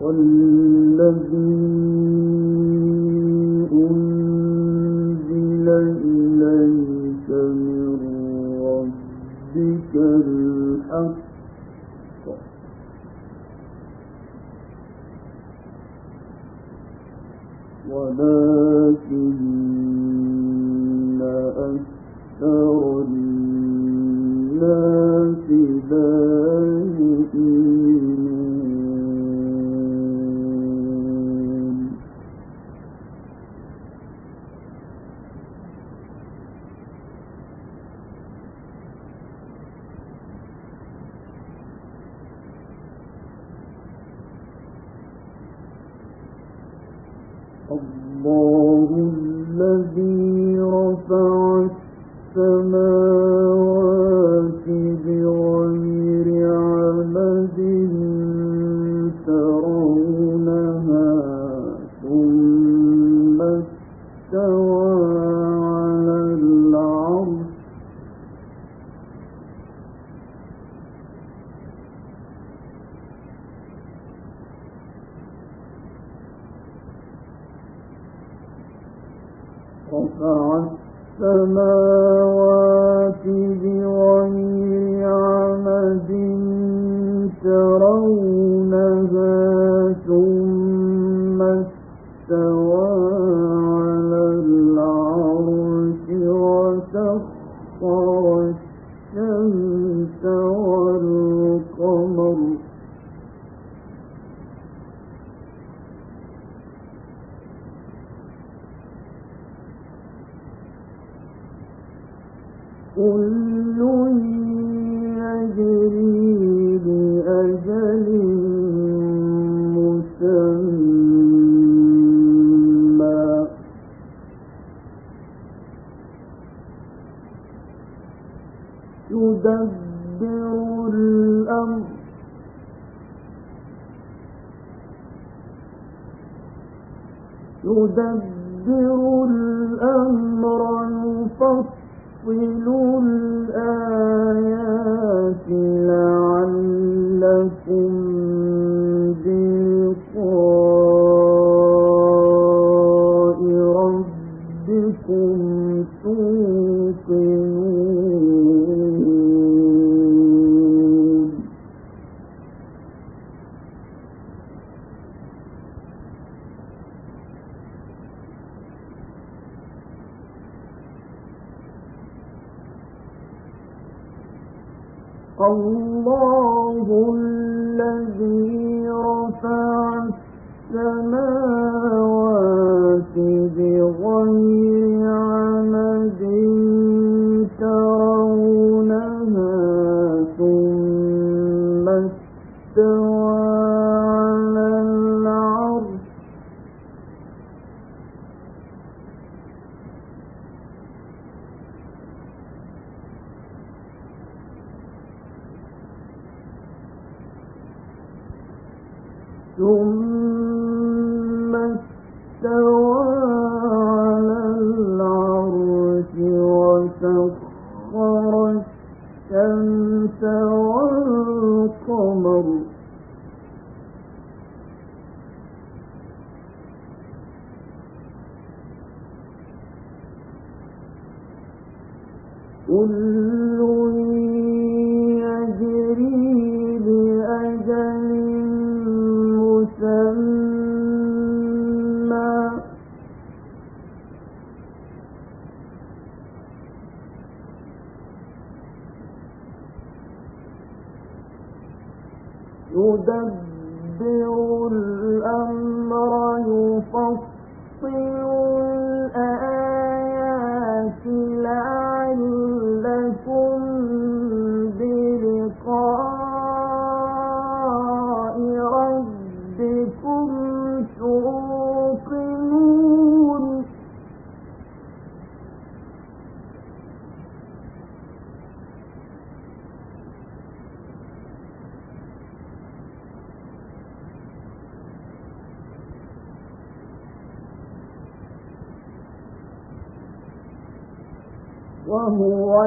والذي الله الذي رفع السماوات يدبر الأمر يفصل الآيات لعلكم بلقاء ربكم توقن So.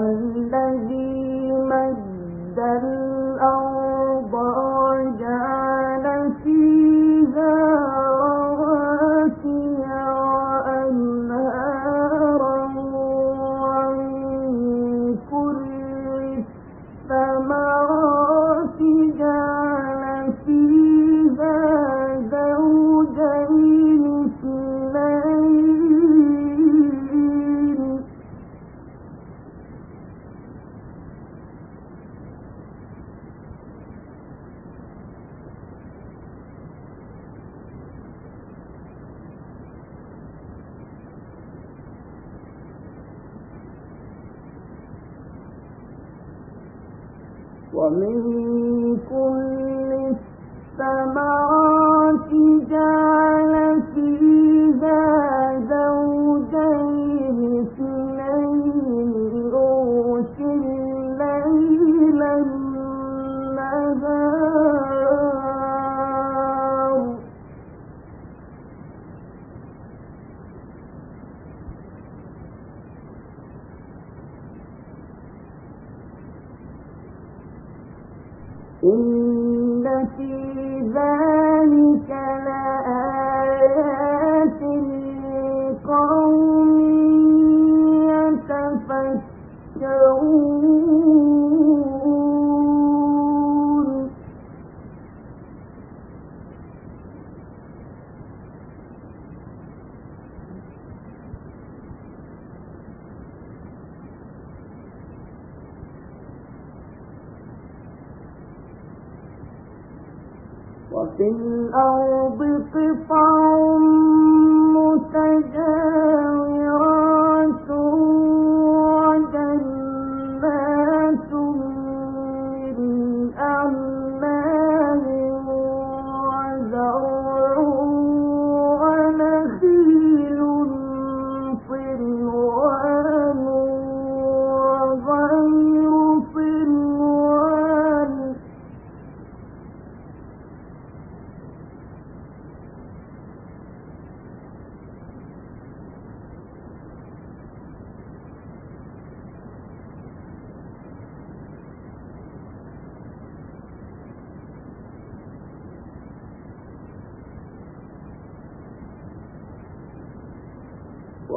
وهو ومن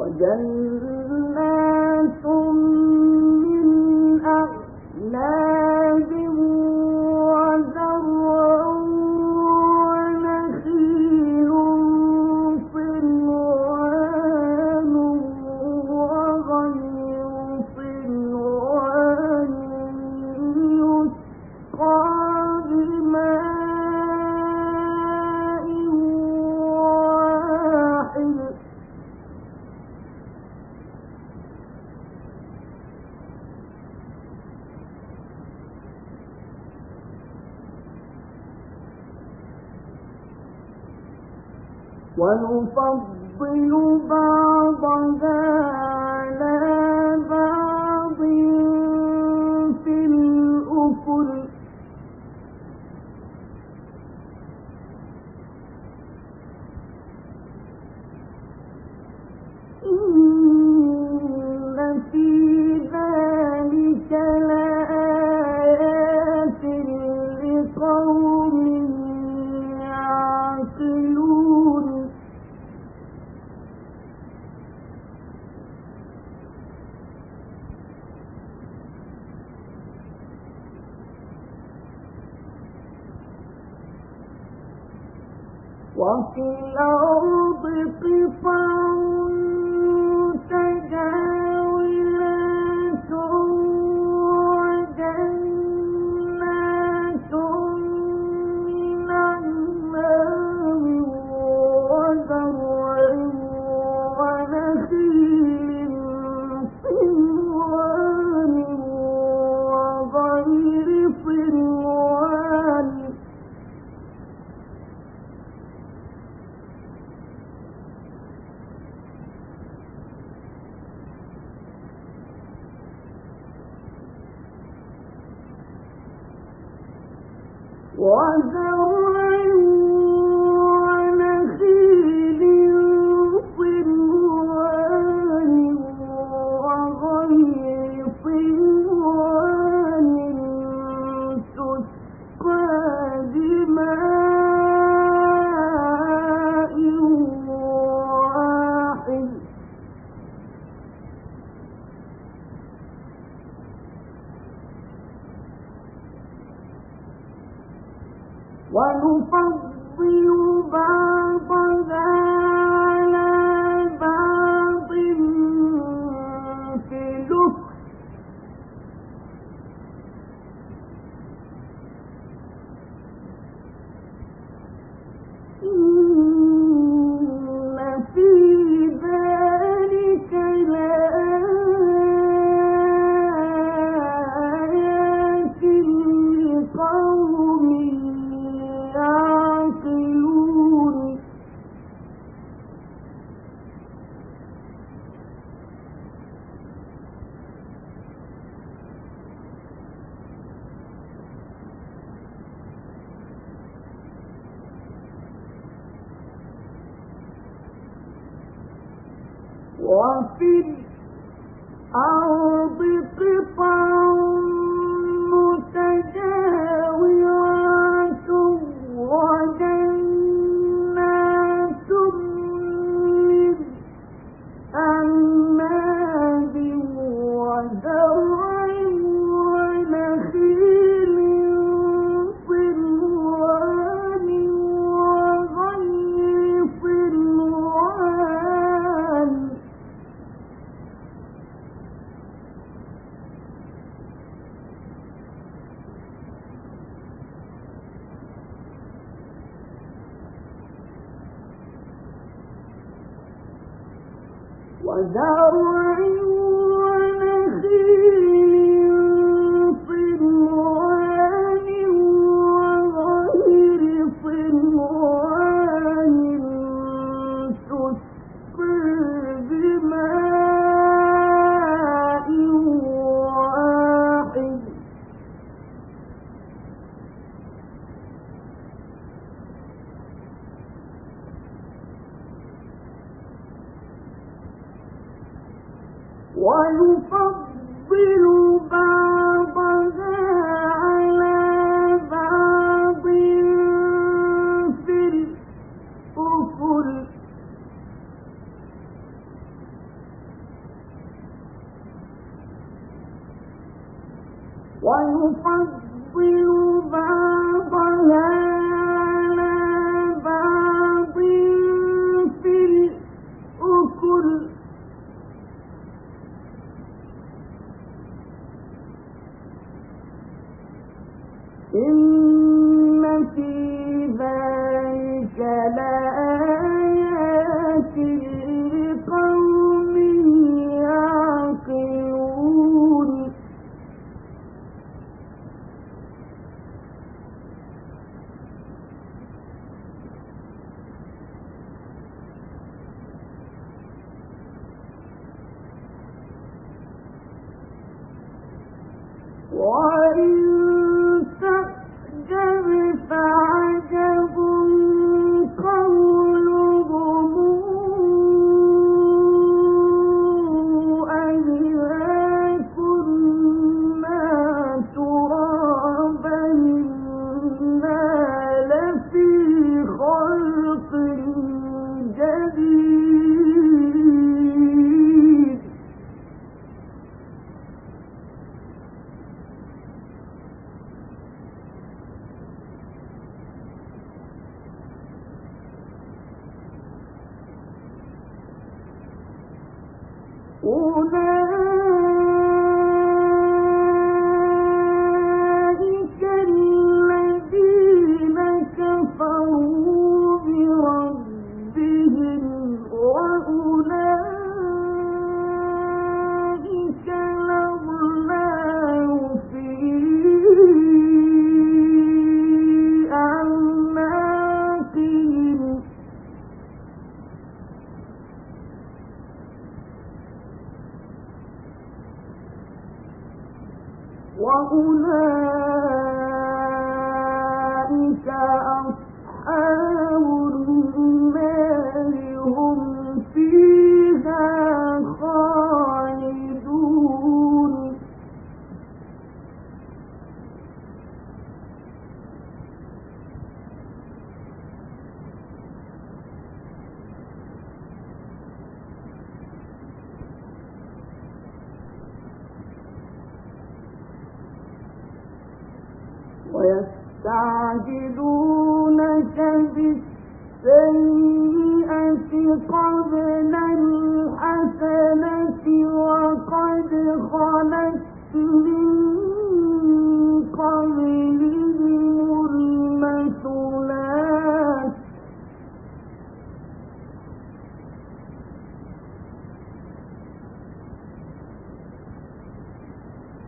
وجنات ونفضل بعضها وفي الأرض Halloween. وَهُنَا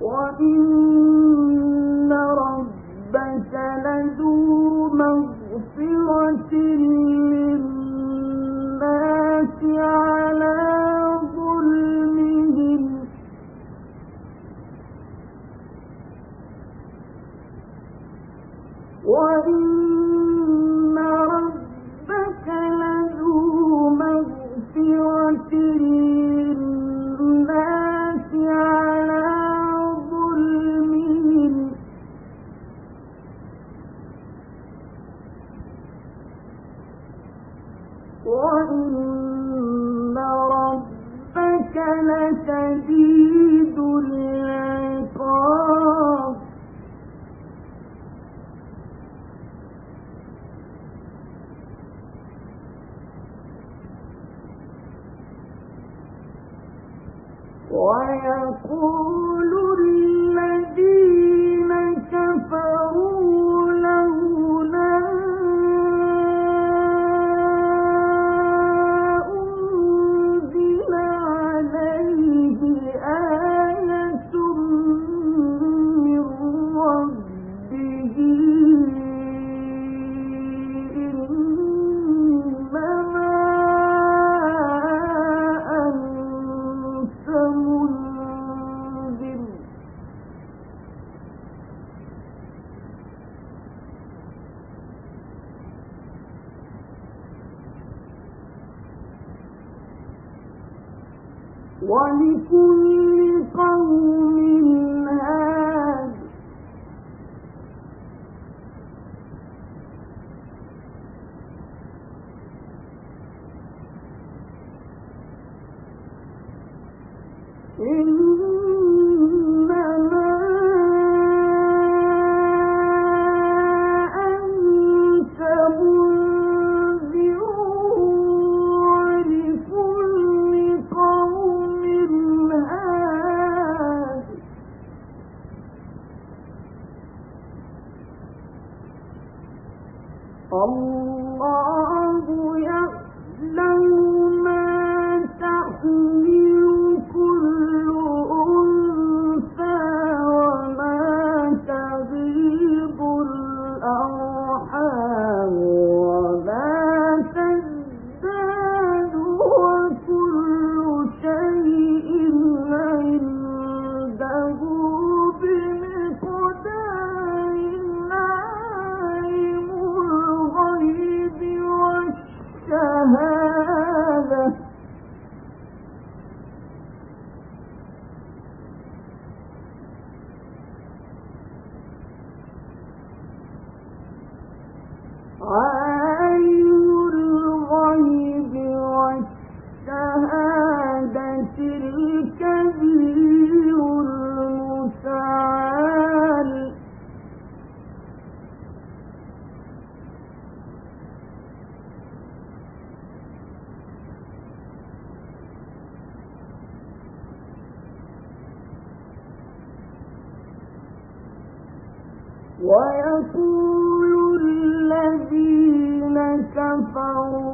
وإن ربك لذو مغفرة ويقول كفروا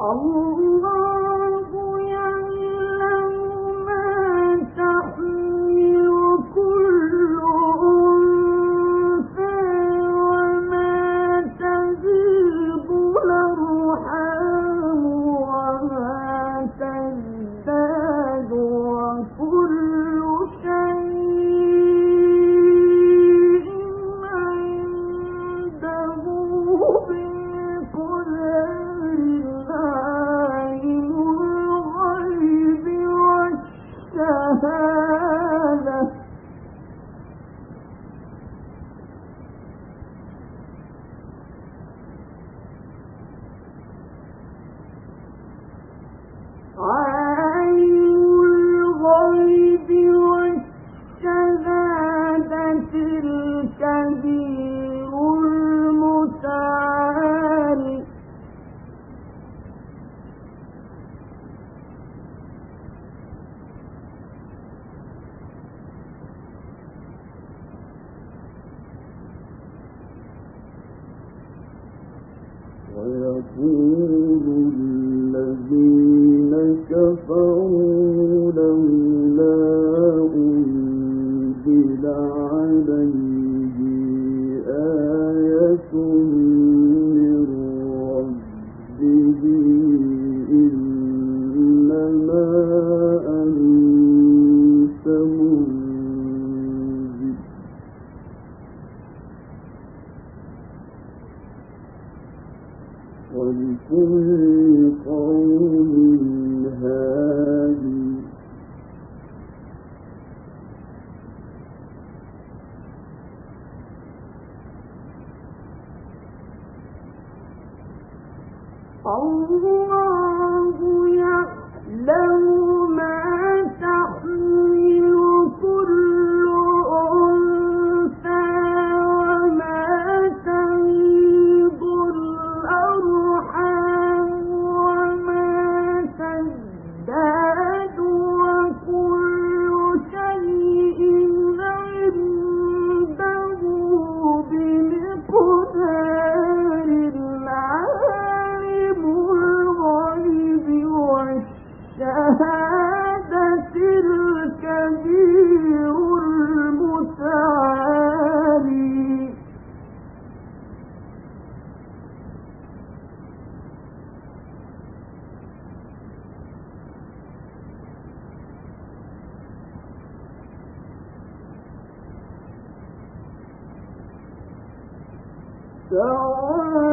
Oh. تلك دين ومن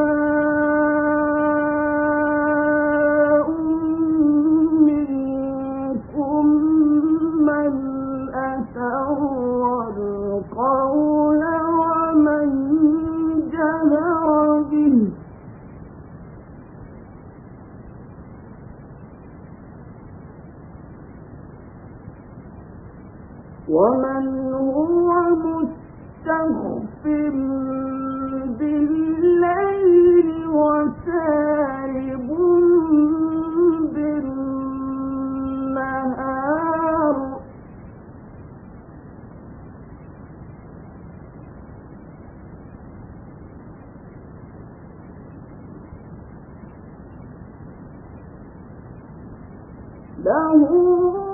له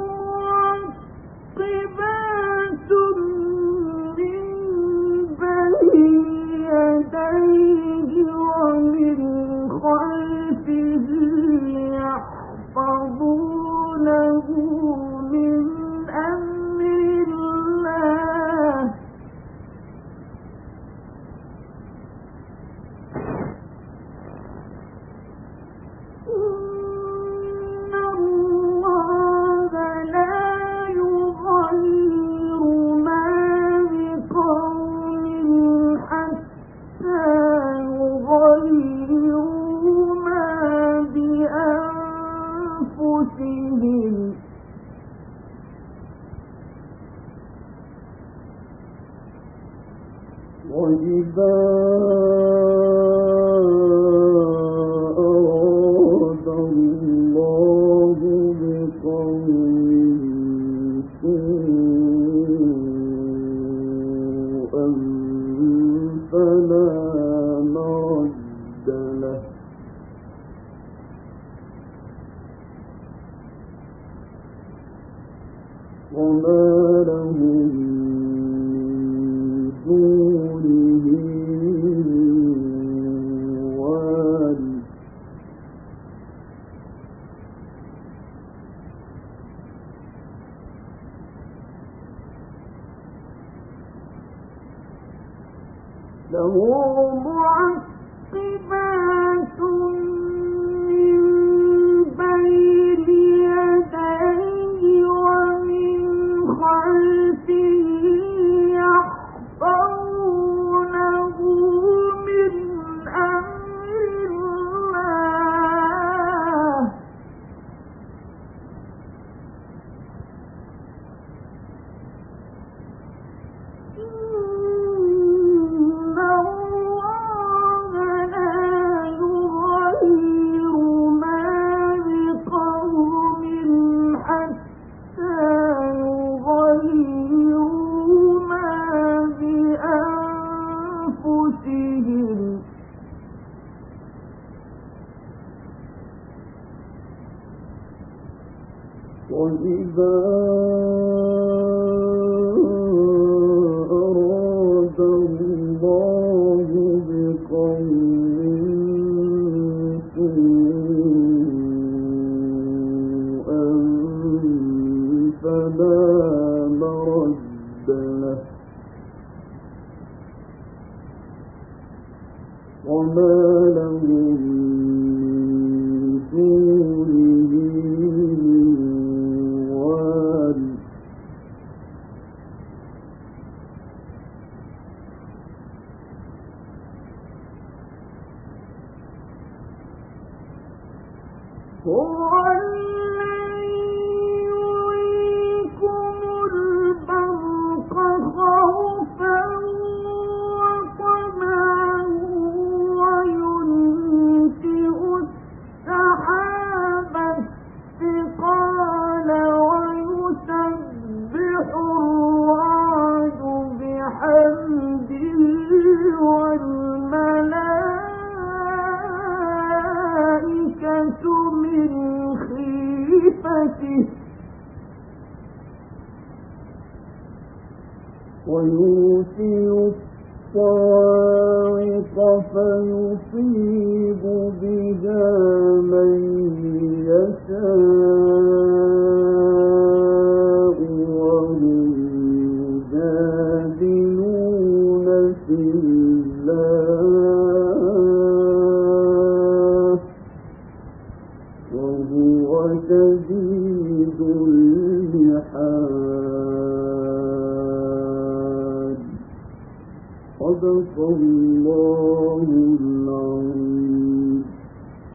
الجبال you